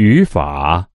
语法